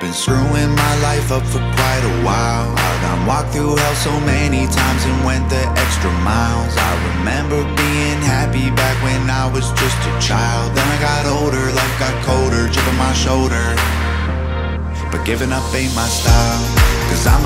been screwing my life up for quite a while. I done walked through hell so many times and went the extra miles. I remember being happy back when I was just a child. Then I got older, life got colder, chip on my shoulder. But giving up ain't my style. Cause I'ma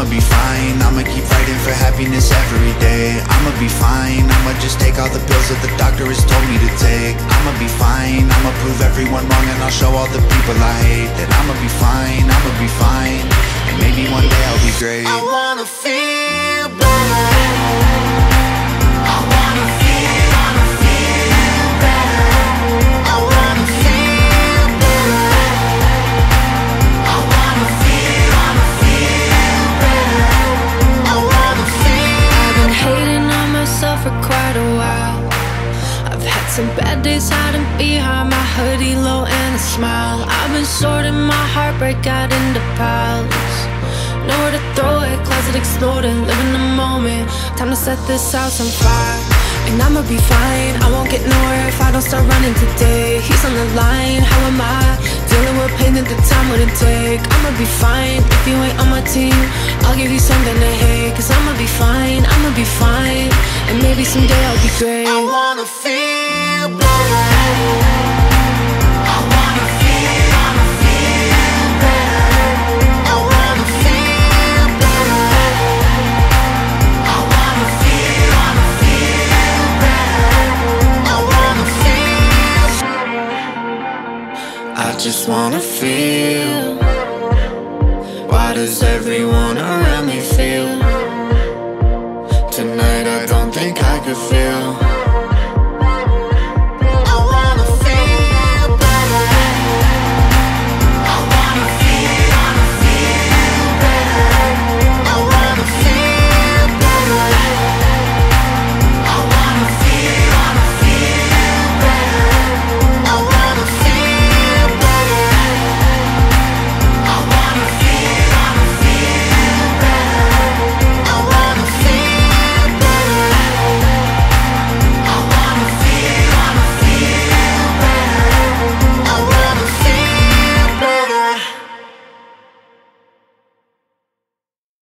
for happiness every day. I'ma be fine, I'ma just take all the pills that the doctor has told me to take. I'ma be fine, I'ma prove everyone wrong and I'll show all the people I hate that I'ma be fine, I'ma be fine. And maybe one day I'll be great. I wanna feel some bad days hiding behind my hoodie, low and a smile. I've been sorting my heartbreak out into piles. Nowhere to throw it, closet exploding, living the moment. Time to set this house on fire. And I'ma be fine, I won't get nowhere if I don't start running today. He's on the line, how am I? Dealing with pain that the time wouldn't take. I'ma be fine if you ain't on my team. I'll give you something to hate, cause I'ma be fine, I'ma be fine. And maybe someday I'll be great. I wanna feel just wanna feel. Why does everyone around